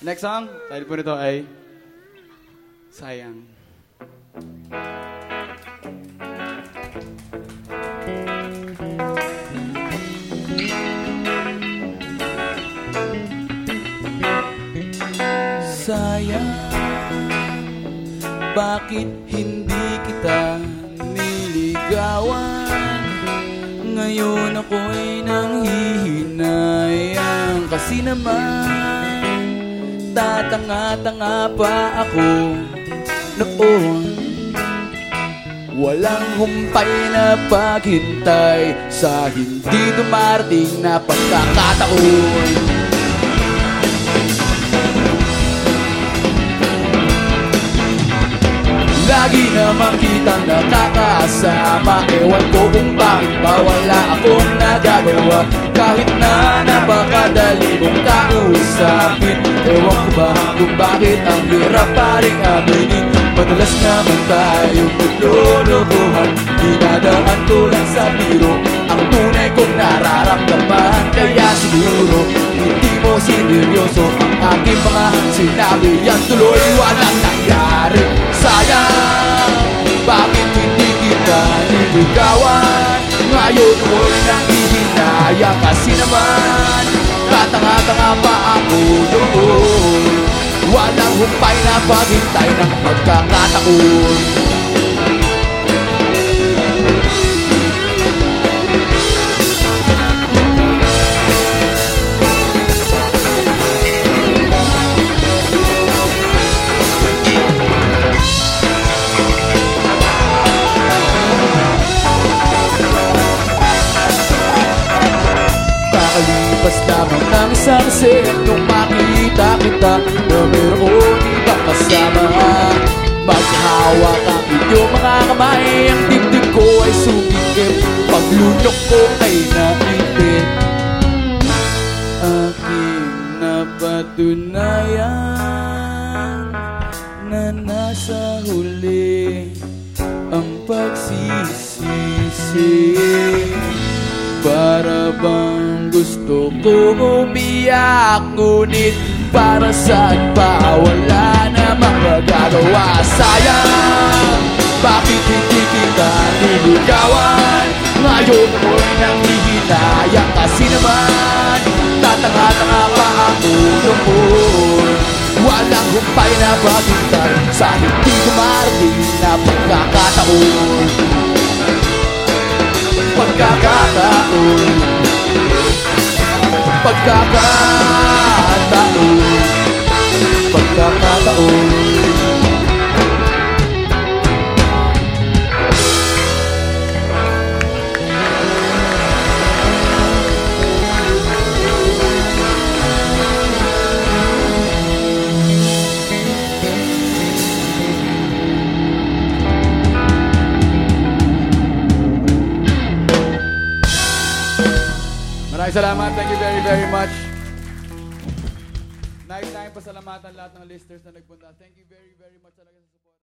Next song, title po nito ay Sayang. Sayang, bakit hindi kita niligawan? Ngayon ako'y nanghihinayang Kasi naman Tatanga-tanga pa ako Noon. Walang humpay na paghintay Sa hindi dumarating na pagkakataon. Lagi naman kitang nakakasama Ewan ko kung bakit ba wala akong nagagawa. Kahit na napakadali mong kausapin bakit ang hirap pa rin aminin? Madalas naman tayong naglulukuhan. Dinadaan ko lang sa biro. Ang tunay kong nararamdaman. Kaya siguro hindi mo sineryoso Ang aking mga sinabi. Yan tuloy walang nangyari. Sayang, bakit hindi kita niligawan? Ngayon mo'y nangihinaya Kasi naman, katanga-tanga pa ako doon Walang humpay na paghintay ng pagkakataon. Kakalipas lamang ng isang set Nung makita kita ibang kasama. Maghawak ang inyong mga kamay. Ang dibdib ko ay sumikip Paglunok ko ay naipit. Aking napatunayan Na nasa huli ang pagsisisi. Para bang gusto ko umiyak Ngunit para saan pa wala namang magagawa? Sayang, bakit hindi kita niligawan? Ngayon mo'y nanghihinayang kasi naman Tatanga-tanga pa ako noon Walang humpay na paghintay Sa hindi dumarating na pagkakataon. Pagkakataon. Pagkakataon Maraming salamat. Thank you very, very much. Nice time pasalamatan lahat ng listeners na nagpunta. Thank you very, very much talaga sa